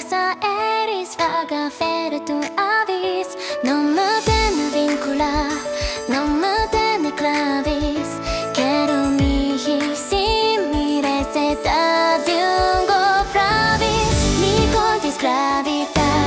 sa eris vaga tu avis. No me tene vincula, no me tene clavis. Quiero mi sin mi receta de un go pravis. Mi cordis gravitas